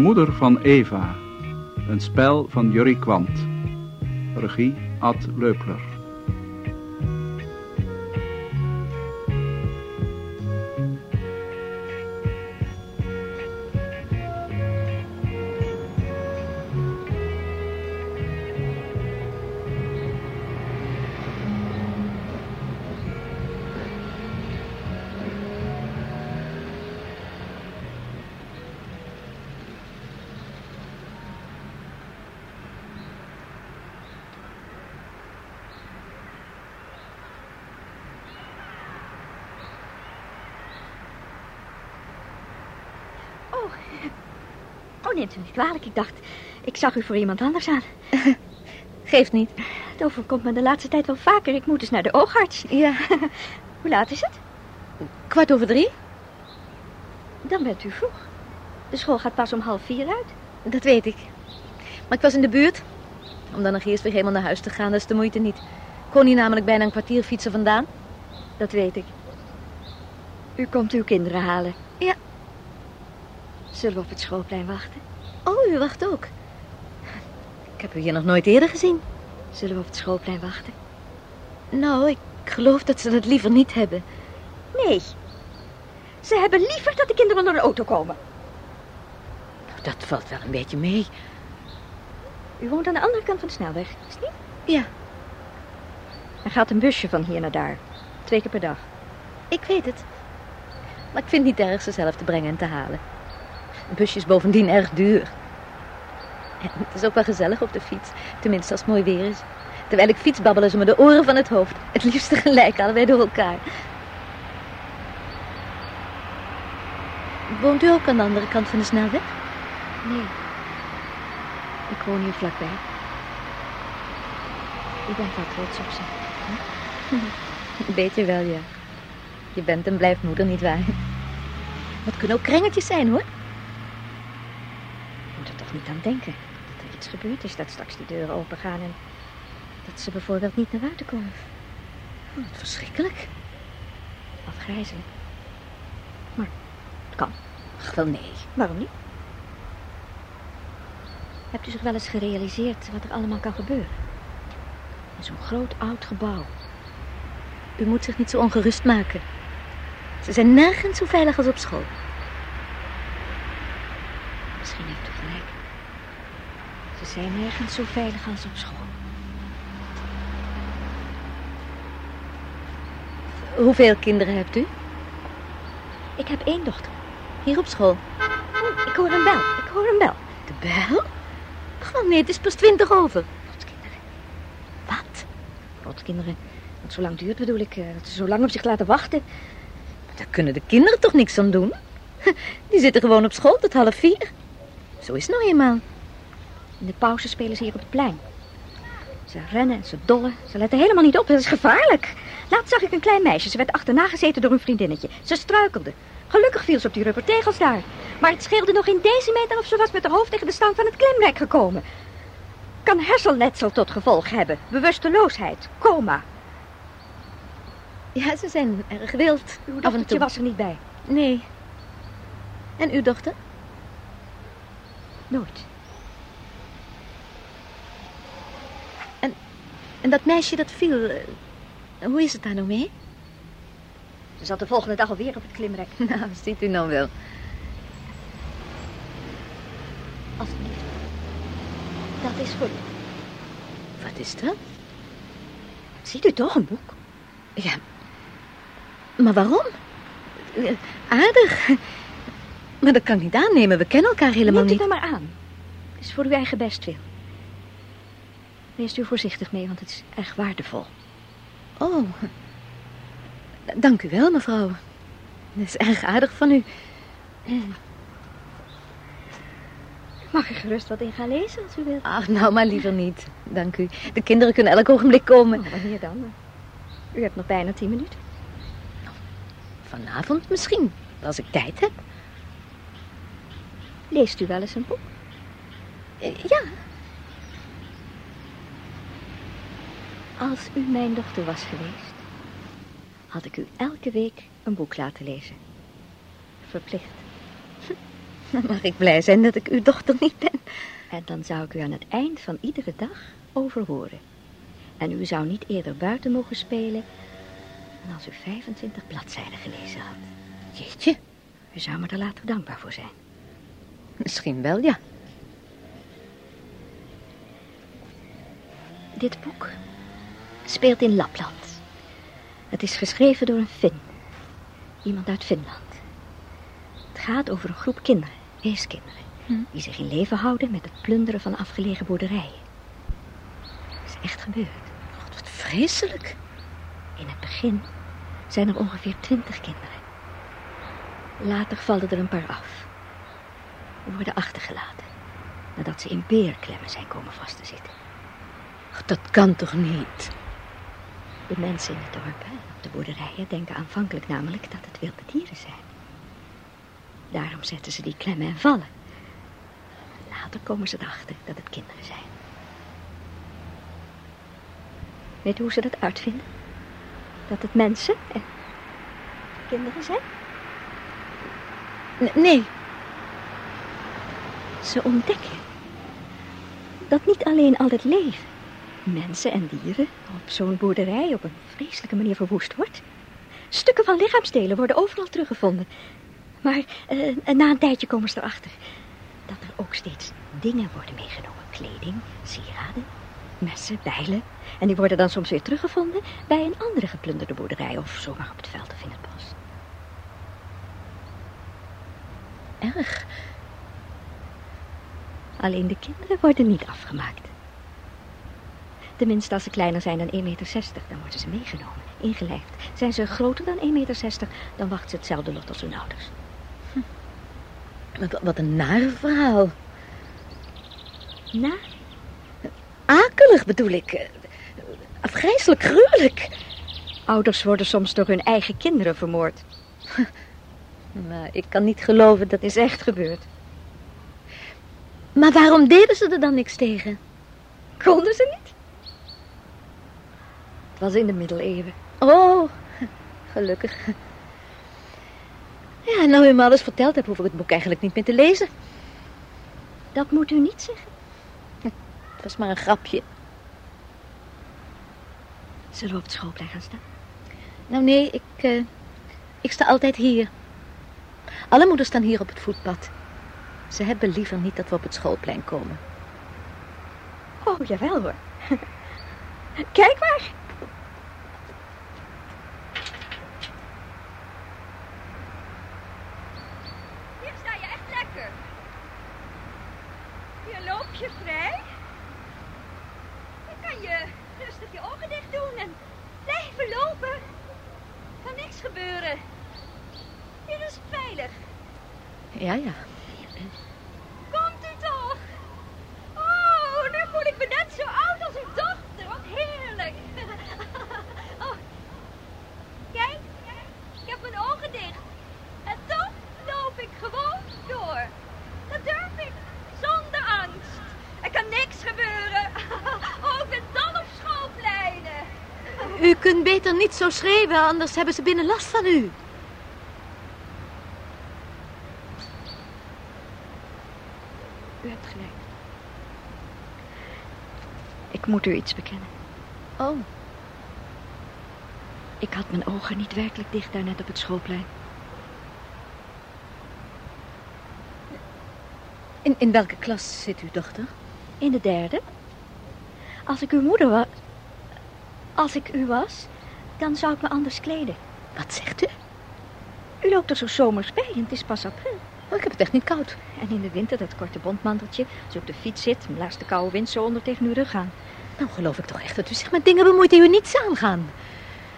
De moeder van Eva. Een spel van Jurrie Kwant. Regie Ad Leupler. Zag u voor iemand anders aan. Geeft niet. Het overkomt me de laatste tijd wel vaker. Ik moet eens naar de oogarts. Ja, Hoe laat is het? kwart over drie. Dan bent u vroeg. De school gaat pas om half vier uit. Dat weet ik. Maar ik was in de buurt. Om dan nog eerst weer helemaal naar huis te gaan, dat is de moeite niet. Ik kon hier namelijk bijna een kwartier fietsen vandaan. Dat weet ik. U komt uw kinderen halen. Ja. Zullen we op het schoolplein wachten? Oh, u wacht ook. Ik heb u hier nog nooit eerder gezien. Zullen we op het schoolplein wachten? Nou, ik geloof dat ze dat liever niet hebben. Nee. Ze hebben liever dat de kinderen onder de auto komen. Dat valt wel een beetje mee. U woont aan de andere kant van de snelweg, is het niet? Ja, Er gaat een busje van hier naar daar. Twee keer per dag. ik weet het. Maar ik vind het niet erg ze zelf te brengen en te halen. Een busje is bovendien erg duur. Het is ook wel gezellig op de fiets. Tenminste als het mooi weer is. Terwijl ik fiets babbelen ze me de oren van het hoofd. Het liefst tegelijk, allebei door elkaar. Woont u ook aan de andere kant van de snelweg? Nee. Ik woon hier vlakbij. U bent wel trots op ze. Een beetje wel, ja. Je bent en blijft moeder, nietwaar? Het kunnen ook krengetjes zijn, hoor. Ik moet er toch niet aan denken. Iets gebeurd is, dat straks die deuren open gaan en... dat ze bijvoorbeeld niet naar buiten komen. Wat verschrikkelijk. Afgrijzelijk. Maar het kan. Ach, wel nee. Waarom niet? Hebt u zich wel eens gerealiseerd wat er allemaal kan gebeuren? In zo'n groot oud gebouw. U moet zich niet zo ongerust maken. Ze zijn nergens zo veilig als op school. Misschien heeft zijn nergens zo veilig als op school. Hoeveel kinderen hebt u? Ik heb één dochter. Hier op school. Oh, ik hoor een bel. Ik hoor een bel. De bel? Oh nee, het is pas twintig over. Rotkinderen. Wat? Rotkinderen. Want zo lang duurt bedoel ik. eh, Dat ze zo lang op zich laten wachten. Daar kunnen de kinderen toch niks aan doen? Die zitten gewoon op school tot half vier. Zo is het nou eenmaal. In de pauze spelen ze hier op het plein. Ze rennen en ze dollen. Ze letten helemaal niet op. Dat is gevaarlijk. Laatst zag ik een klein meisje. Ze werd achterna gezeten door een vriendinnetje. Ze struikelde. Gelukkig viel ze op die rubbertegels daar. Maar het scheelde nog in deze meter of ze was met haar hoofd tegen de stang van het klimrek gekomen. Kan hersenletsel tot gevolg hebben. Bewusteloosheid. Coma. Ja, ze zijn erg wild. Uw dochtertje was er niet bij. Nee. En uw dochter? Nooit. En dat meisje dat viel, eh, hoe is het daar nou mee? Ze zat de volgende dag alweer op het klimrek. Nou, ziet u nou wel. Alsjeblieft. Dat is voor u. Wat is dat? Ziet u toch een boek? Ja, maar waarom? Eh, Aardig. Maar dat kan ik niet aannemen. We kennen elkaar helemaal Neemt niet. het maar aan. Het is voor uw eigen bestwil. Wees u voorzichtig mee, want het is erg waardevol. Oh. Dank u wel, mevrouw. Dat is erg aardig van u. Mag er gerust wat in gaan lezen als u wilt. Ach, nou maar liever niet. Dank u. De kinderen kunnen elk ogenblik komen. Oh, wanneer dan? U hebt nog bijna tien minuten. Vanavond misschien, als ik tijd heb. Leest u wel eens een boek? Eh, Ja, Als u mijn dochter was geweest, had ik u elke week een boek laten lezen. Verplicht. Dan mag ik blij zijn dat ik uw dochter niet ben. En dan zou ik u aan het eind van iedere dag overhoren. En u zou niet eerder buiten mogen spelen dan als u 25 bladzijden gelezen had. Jeetje, U zou me er later dankbaar voor zijn. misschien wel, ja. Dit boek speelt in Lapland. Het is geschreven door een Fin. Iemand uit Finland. Het gaat over een groep kinderen, weeskinderen, Hm. die zich in leven houden met het plunderen van afgelegen boerderijen. Dat is echt gebeurd. God, wat vreselijk. In het begin zijn er ongeveer twintig kinderen. Later vallen er een paar af. Worden achtergelaten. Nadat ze in beerklemmen zijn komen vast te zitten. God, dat kan toch niet? De mensen in het dorp en op de boerderijen denken aanvankelijk namelijk dat het wilde dieren zijn. Daarom zetten ze die klemmen en vallen. Later komen ze erachter dat het kinderen zijn. Weet u hoe ze dat uitvinden? Dat het mensen en kinderen zijn? Nee, Ze ontdekken dat niet alleen al het leven, mensen en dieren, op zo'n boerderij op een vreselijke manier verwoest wordt. Stukken van lichaamsdelen worden overal teruggevonden. Maar eh, na een tijdje komen ze erachter dat er ook steeds dingen worden meegenomen. Kleding, sieraden, messen, bijlen. En die worden dan soms weer teruggevonden bij een andere geplunderde boerderij of zomaar op het veld of in het erg. Alleen de kinderen worden niet afgemaakt. Tenminste, als ze kleiner zijn dan 1,60 meter, dan worden ze meegenomen, ingelijfd. Zijn ze groter dan 1,60 meter, dan wacht ze hetzelfde lot als hun ouders. Wat, wat een naar verhaal. Na, Akelig bedoel ik. Afgrijselijk gruwelijk. ouders worden soms door hun eigen kinderen vermoord. Maar ik kan niet geloven dat... Dat is echt gebeurd. Maar waarom deden ze er dan niks tegen? Konden ze niet? Was in de middeleeuwen. Oh, gelukkig. Ja, nou u me alles verteld hebt, hoef ik het boek eigenlijk niet meer te lezen. Dat moet u niet zeggen. Het was maar een grapje. Zullen we op het schoolplein gaan staan? Nou nee, ik, eh, ik sta altijd hier. Alle moeders staan hier op het voetpad. Ze hebben liever niet dat we op het schoolplein komen. Oh, jawel hoor. Kijk maar. Hier sta je echt lekker. Hier loop je vrij. Dan kan je rustig je ogen dicht doen en blijven lopen. Kan niks gebeuren. Hier is het veilig. Ja, ja. Komt u toch? Oh, nu voel ik me net zo oud als uw dochter. Wat heerlijk. Oh. Kijk, ik heb mijn ogen dicht. En toch loop ik gewoon door. Dat durf ik, zonder angst. Er kan niks gebeuren. Oh, ik ben dol op schoolpleinen. U kunt beter niet zo schreeuwen, anders hebben ze binnen last van u. U hebt gelijk. Ik moet u iets bekennen. Oh, Ik had mijn ogen niet werkelijk dicht daar net op het schoolplein. in, in welke klas zit uw dochter? In de derde. Als ik uw moeder was... Als ik u was, dan zou ik me anders kleden. Wat zegt u? U loopt er zo zomers bij en het is pas april. Oh, ik heb het echt niet koud. En in de winter dat korte bondmanteltje, als u op de fiets zit... blaast de koude wind zo onder tegen uw rug aan. Nou geloof ik toch echt dat u zich met dingen bemoeit die u niets aangaan.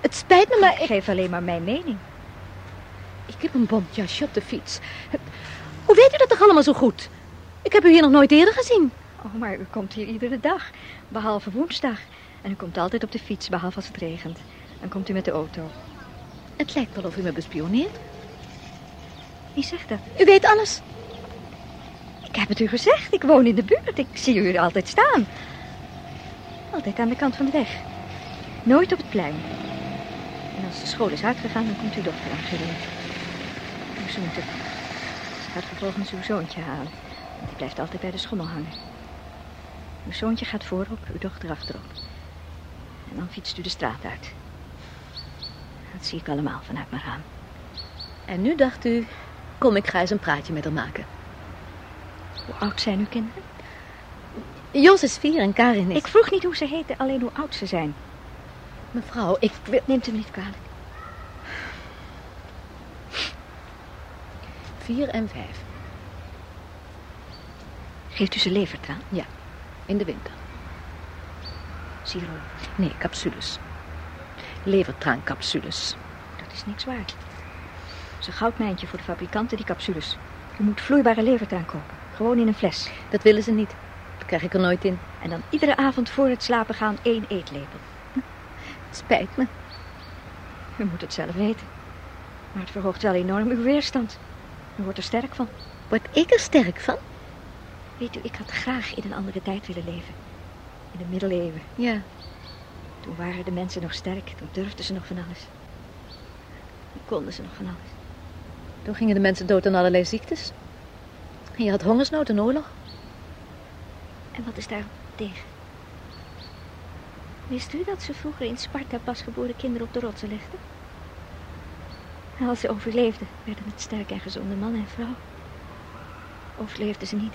Het spijt me, maar Ik ik, geef alleen maar mijn mening. ik heb een bontjasje op de fiets. Hoe weet u dat toch allemaal zo goed? Ik heb u hier nog nooit eerder gezien. Oh, maar u komt hier iedere dag, behalve woensdag. En u komt altijd op de fiets, behalve als het regent. Dan komt u met de auto. Het lijkt wel of u me bespioneert. Wie zegt dat? U weet alles. Ik heb het u gezegd, ik woon in de buurt. Ik zie u altijd staan. Altijd aan de kant van de weg. Nooit op het plein. En als de school is uitgegaan, dan komt uw dochter aangereden. U zoent het. gaat vervolgens uw zoontje halen. Die blijft altijd bij de schommel hangen. Uw zoontje gaat voorop, uw dochter achterop. En dan fietst u de straat uit. Dat zie ik allemaal vanuit mijn raam. En nu dacht u, kom ik ga eens een praatje met haar maken. Hoe oud zijn uw kinderen? Jos is vier en Karin is... Ik vroeg niet hoe ze heten, alleen hoe oud ze zijn. Mevrouw, ik wil... Neemt u me niet kwalijk. Vier en vijf. Geeft u ze levertraan? Ja, in de winter. Siroop. Nee, capsules. Levertraancapsules. Dat is niks waard. Dat is een goudmijntje voor de fabrikanten, die capsules. U moet vloeibare levertraan kopen. Gewoon in een fles. Dat willen ze niet. Dat krijg ik er nooit in. En dan iedere avond voor het slapen gaan één eetlepel. Spijt me. U moet het zelf weten. Maar het verhoogt wel enorm uw weerstand. U wordt er sterk van. Word ik er sterk van? Weet u, ik had graag in een andere tijd willen leven. In de middeleeuwen. Ja. Toen waren de mensen nog sterk. Toen durfden ze nog van alles. Toen konden ze nog van alles. Toen gingen de mensen dood aan allerlei ziektes. En je had hongersnood en oorlog. En wat is daar tegen? Wist u dat ze vroeger in Sparta pasgeboren kinderen op de rotsen legden? En als ze overleefden, werden het sterke en gezonde man en vrouw. Overleefden ze niet.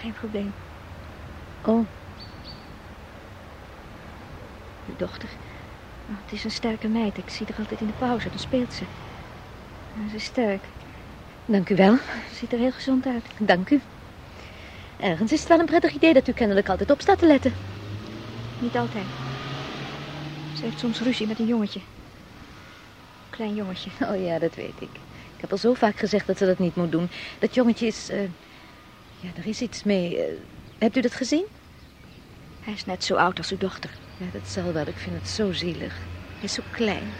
Geen probleem. Oh, Uw dochter. Oh, het is een sterke meid. Ik zie haar altijd in de pauze. Dan speelt ze. Ze is sterk. dank u wel. Ze ziet er heel gezond uit. Dank u. Ergens is het wel een prettig idee dat u kennelijk altijd op staat te letten. Niet altijd. Ze heeft soms ruzie met een jongetje. Klein jongetje. Oh ja, dat weet ik. Ik heb al zo vaak gezegd dat ze dat niet moet doen. Dat jongetje is... eh, ja, er is iets mee. eh, hebt u dat gezien? Hij is net zo oud als uw dochter. Ja, dat zal wel. Ik vind het zo zielig. Hij is zo klein.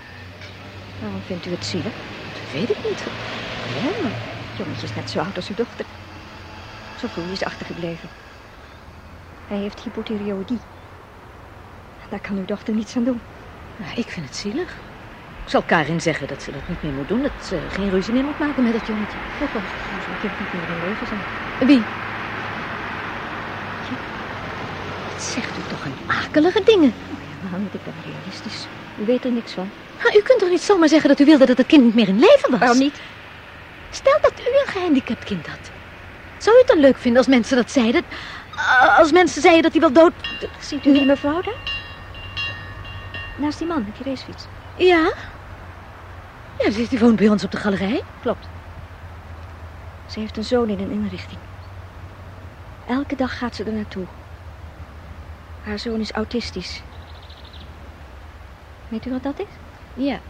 Waarom vindt u het zielig? Dat weet ik niet. Ja, maar... Het jongetje is net zo oud als uw dochter. Zo vroeg is achtergebleven. Hij heeft hypothyreoïdie. Daar kan uw dochter niets aan doen. Nou, ik vind het zielig. Ik zal Karin zeggen dat ze dat niet meer moet doen. Dat ze geen ruzie meer moet maken met dat jongetje. Ook al zou kind niet meer in leven zijn. Wie? Wat zegt u toch een akelige dingen? Helemaal niet, ik ben realistisch. U weet er niks van. Maar u kunt toch niet zomaar zeggen dat u wilde dat het kind niet meer in leven was? Waarom niet? Stel dat u een gehandicapt kind had. Zou u het dan leuk vinden als mensen dat zeiden? Als mensen zeiden dat hij wel dood... Ziet u die mevrouw daar? Naast die man met die racefiets. Ja? Ja, die woont bij ons op de galerij. Klopt. Ze heeft een zoon in een inrichting. Elke dag gaat ze er naartoe. Haar zoon is autistisch. Weet u wat dat is? Ja.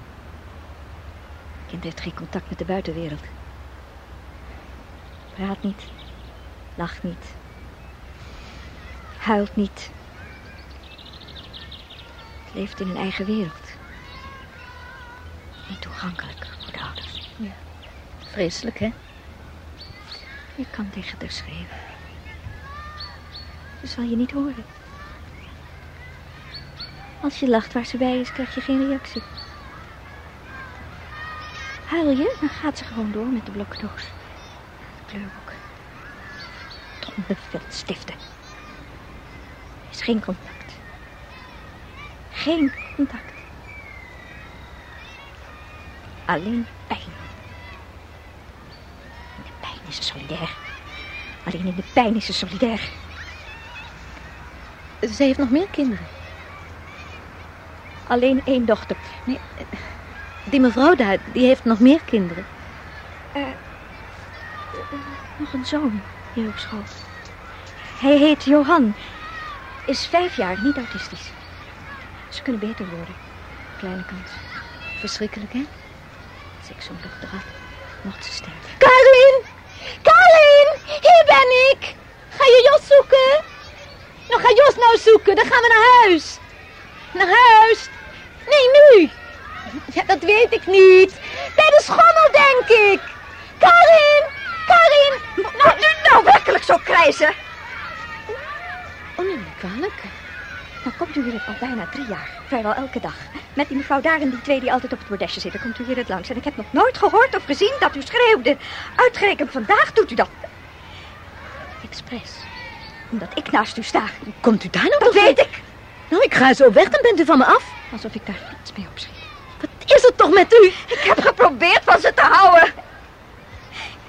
Het kind heeft geen contact met de buitenwereld. Praat niet. Lacht niet. Huilt niet. Het leeft in een eigen wereld. Niet toegankelijk voor de ouders. Vreselijk, hè? Je kan tegen haar schreeuwen. Ze zal je niet horen. Als je lacht waar ze bij is, krijg je geen reactie. Huil je, dan gaat ze gewoon door met de blokdoos. Kleurboek. Domme stiften. Er is geen contact. Geen contact. Alleen pijn. In de pijn is ze solidair. Alleen in de pijn is ze solidair. Ze heeft nog meer kinderen. Alleen één dochter. Nee, die mevrouw daar, die heeft nog meer kinderen. Eh, nog een zoon hier op school. Hij heet Johan. Is vijf jaar, niet autistisch. Ze kunnen beter worden. Kleine kans. Verschrikkelijk, hè? Als ik zo'n dochter had, mocht ze sterven. Karin! Karin! Hier ben ik! Ga je Jos zoeken? Nou, ga Jos nou zoeken. Dan gaan we naar huis. Naar huis? Nee, nu. Ja, dat weet ik niet. Bij de schommel, denk ik. Karin! Karin! Nou, nu nou werkelijk zo krijzen. Oh, neem me kwalijk. Dan komt u hier al bijna drie jaar, vrijwel elke dag. Met die mevrouw daar en die twee die altijd op het bordesje zitten, komt u hier het langs. En ik heb nog nooit gehoord of gezien dat u schreeuwde. Uitgerekend vandaag doet u dat. Expres. Omdat ik naast u sta. Komt u daar nou Dat weet ik. Nou, ik ga zo weg, dan bent u van me af. Alsof ik daar niets mee opschiet. Wat is het toch met u? Ik heb geprobeerd van ze te houden.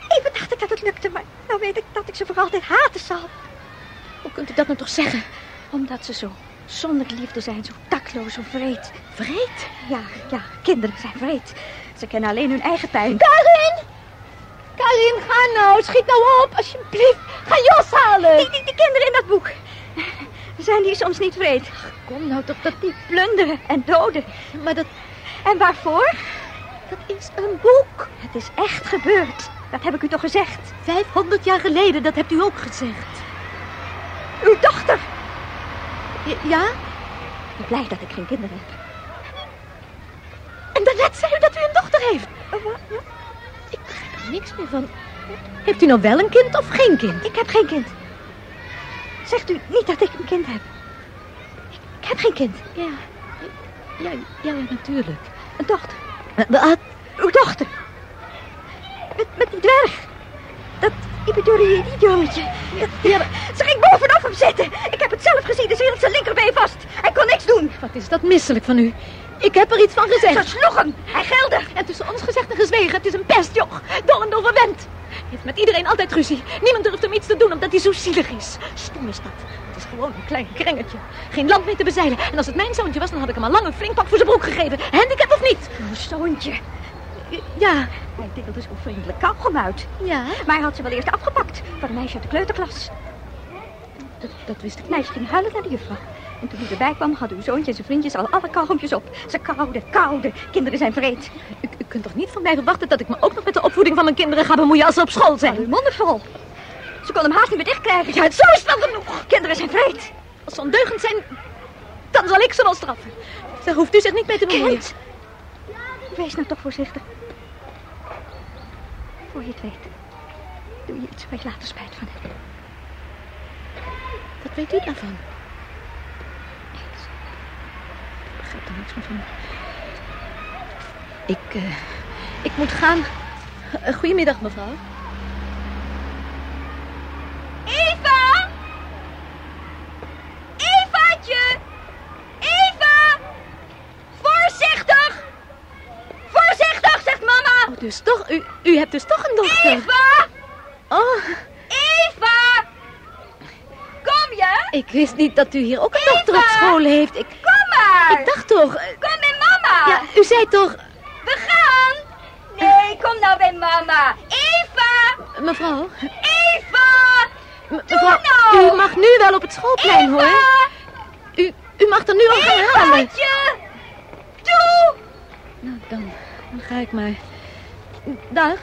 Even dacht ik dat het lukte, maar nou weet ik dat ik ze voor altijd haten zal. Hoe kunt u dat nou toch zeggen? Omdat ze zo zonder liefde zijn, zo takloos, zo vreed. Vreed? Ja, ja, kinderen zijn vreed. Ze kennen alleen hun eigen pijn. Karin! Karin, ga nou. Schiet nou op, alsjeblieft. Ga Jos halen. Die, die kinderen in dat boek. Zijn die soms niet vreed? Kom nou toch, dat, Die plunderen en doden. maar dat, En waarvoor? dat is een boek. Het is echt gebeurd. Dat heb ik u toch gezegd? 500 jaar geleden, dat hebt u ook gezegd. Uw dochter. Ja? Ik ben blij dat ik geen kinderen heb. En daarnet zei u dat u een dochter heeft. Oh? Ik begrijp er niks meer van. Heeft u nou wel een kind of geen kind? Ik heb geen kind. Zegt u niet dat ik een kind heb. Ik, heb geen kind. Ja. Ja, ja, natuurlijk. Een dochter. Wat? Uw dochter. Met, met die dwerg. Dat Ibidori, die jongetje. Dat- Ja, maar Ze ging bovenop hem zitten. Ik heb het zelf gezien. Ze hield zijn linkerbeen vast. Hij kon niks doen. wat is dat misselijk van u? Ik heb er iets van Ze gezegd. sloeg hem. Hij gilde. En tussen ons gezegd en gezwegen, het is een pestjoch. Dol en overwend. Heeft met iedereen altijd ruzie. Niemand durft hem iets te doen omdat hij zo zielig is. Stom is dat. Het is gewoon een klein kringetje. Geen land mee te bezeilen. En als het mijn zoontje was, dan had ik hem al lang een flink pak voor zijn broek gegeven. Handicap of niet? Uw zoontje. Ja. Hij deelde zo vriendelijk kauwgom uit. Ja? Maar hij had ze wel eerst afgepakt. Van een meisje uit de kleuterklas. Dat, dat wist ik Het niet. meisje ging huilen naar de juffrouw. En toen hij erbij kwam, hadden uw zoontje en zijn vriendjes al alle kauwgompjes op. Ze kauwden, kauwden. Kinderen zijn vreed. Kunt toch niet van mij verwachten dat ik me ook nog met de opvoeding van mijn kinderen ga bemoeien als ze op school Zijn uw vol. Ze kon hem haast niet meer dichtkrijgen. Ja, zo is het wel genoeg. Kinderen zijn vreed. Als ze ondeugend zijn, dan zal ik ze wel straffen. Daar hoeft u zich niet mee te bemoeien. Kind. Wees nou toch voorzichtig. Voor je het weet. Doe je iets waar je later spijt van hebt. Wat weet u daarvan? Ik begrijp er niks meer van. Ik, eh, ik moet gaan. Eh, goedemiddag, mevrouw. Eva! Evaatje! Eva! Voorzichtig! Voorzichtig, zegt mama! Oh, dus toch, u, u hebt dus toch een dochter? Eva! Oh, Eva! Kom je? ik wist niet dat u hier ook een dochter op school heeft. Ik, Kom maar! ik dacht toch... Kom bij mama! Ja, u zei toch... Kom nou bij mama! Eva! Mevrouw, Eva! m- mevrouw, nou! u mag nu wel op het schoolplein, hoor. U, u mag er nu al gaan halen. Evaatje! Doe! Nou, dan, dan ga ik maar. Dag.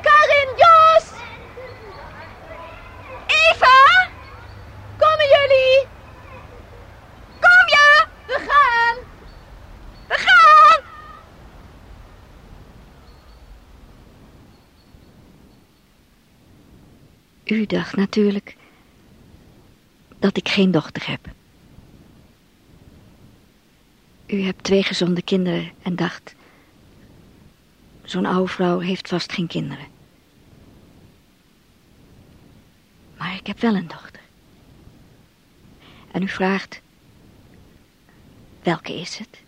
Karin, Jos! Eva! Komen jullie? Kom je? We gaan! We gaan! U dacht natuurlijk dat ik geen dochter heb. U hebt twee gezonde kinderen en dacht... zo'n oude vrouw heeft vast geen kinderen. Maar ik heb wel een dochter. En u vraagt... welke is het?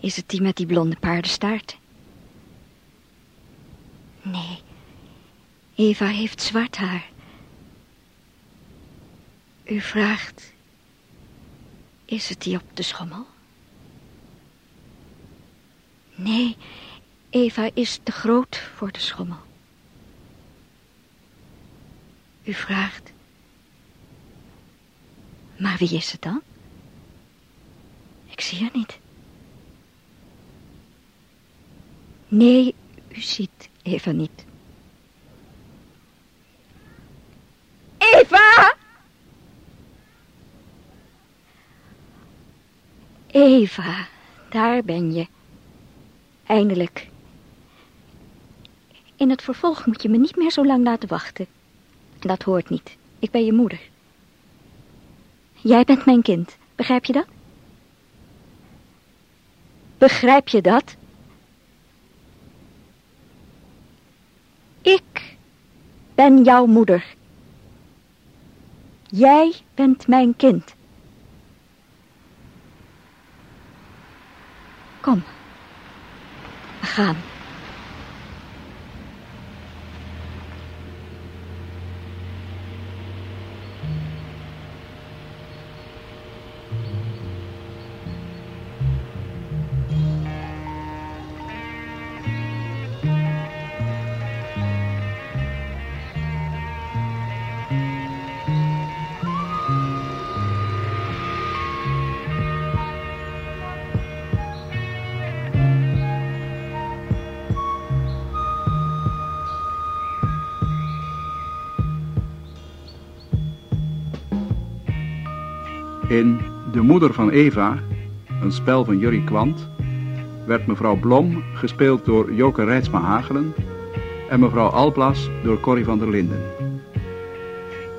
Is het die met die blonde paardenstaart? Nee, Eva heeft zwart haar. U vraagt, is het die op de schommel? Nee, Eva is te groot voor de schommel. U vraagt, maar wie is het dan? Ik zie haar niet. Nee, u ziet Eva niet. Eva! Eva, daar ben je. Eindelijk. In het vervolg moet je me niet meer zo lang laten wachten. Dat hoort niet. Ik ben je moeder. Jij bent mijn kind. Begrijp je dat? Begrijp je dat? Ik ben jouw moeder. Jij bent mijn kind. Kom. We gaan. De Moeder van Eva, een spel van Jurrie Kwant, werd mevrouw Blom gespeeld door Joke Rijtsma Hagelen en mevrouw Alblas door Corrie van der Linden.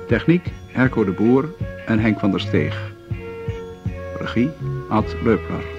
Techniek Herco de Boer en Henk van der Steeg. Regie Ad Leupler.